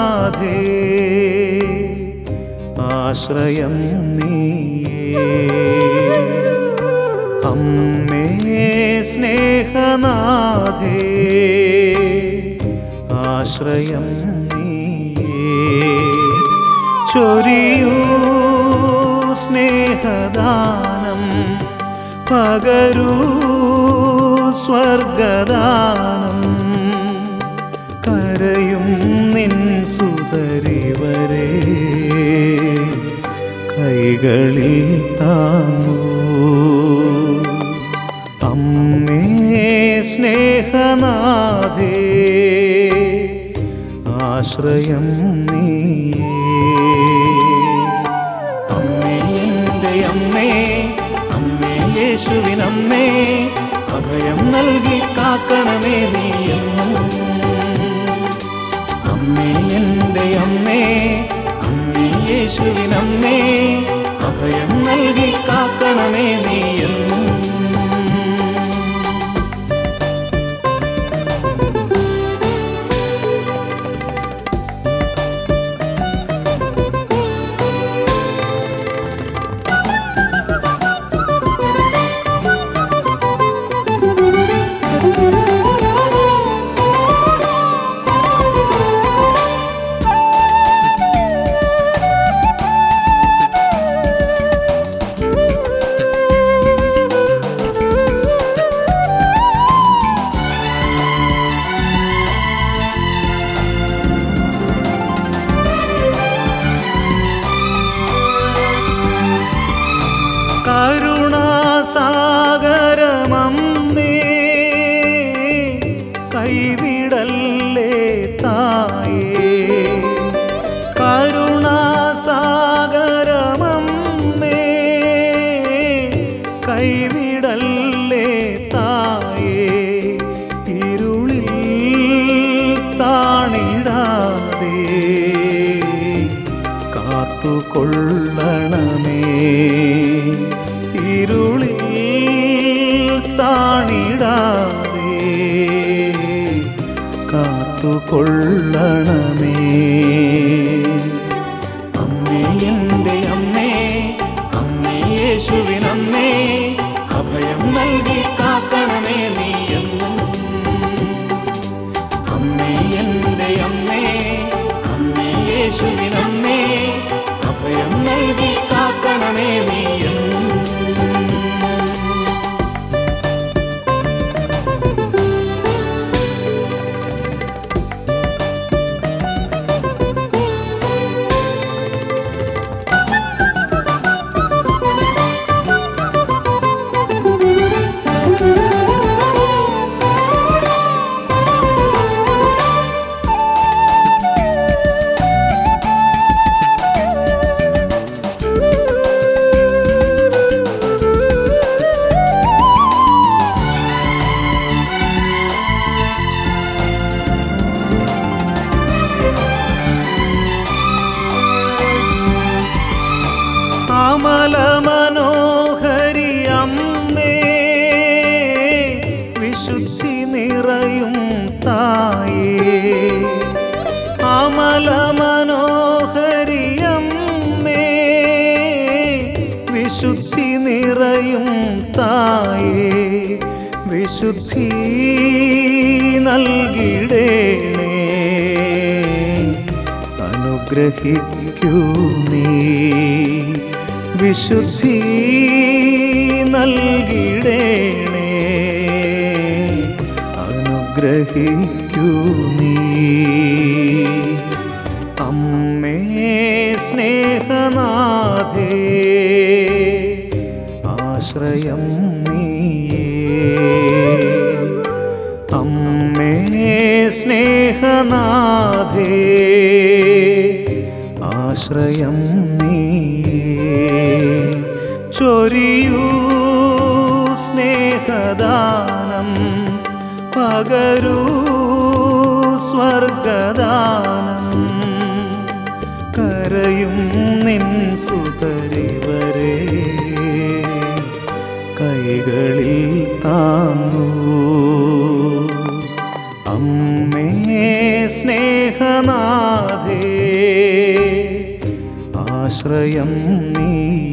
സ്നേഹനാഥേ ആശ്രയം നീയേ. സ്നേഹനാഥേ ആശ്രയം നീയേ. ചൊരിയൂ സ്നേഹദാനം പകരൂ സ്വർഗദാനം. കരയും നിൻ സുതരിവരെ കൈകളിൽ താങ്ങൂ. അമ്മേ സ്നേഹനാഥേ ആശ്രയം നീയേ. അമ്മേ എന്റെ അമ്മേ അമ്മേ യേശുവിനമ്മേ അഭയം നൽകി കാക്കണമേ നീ കൈവിടല്ലേ തായേ? ഇരുളിൽ താണിടാതെ കാത്തുകൊള്ളണമേ. ഇരുളിൽ താണിടാതെ കാത്തുകൊള്ളണമേ. അമ്മേ എന്റെ അമ്മേ അമ്മേ യേശുവിനമ്മേ അഭയം നൽകി കാക്കണമേ അമ്മേ വിശുദ്ധി നിറയും തായേ. അമല മനോഹരിയമ്മേ വിശുദ്ധി നിറയും തായേ. വിശുദ്ധി നൽകിടേണേ. അനുഗ്രഹിക്കൂ നീ. വിശുദ്ധി നൽകിടേണേ. അനുഗ്രഹിക്കൂ നീ. അമ്മേ സ്നേഹനാഥേ ആശ്രയം സ്നേഹനാഥേ ആശ്രയം ചൊരിയൂ സ്നേഹദാനം പകരൂ സ്വർഗദാനം. കരയും നിൻ സുതരിവരെ കൈകളിൽ താങ്ങൂ. അമ്മേ സ്നേഹനാഥേ ആശ്രയം നീ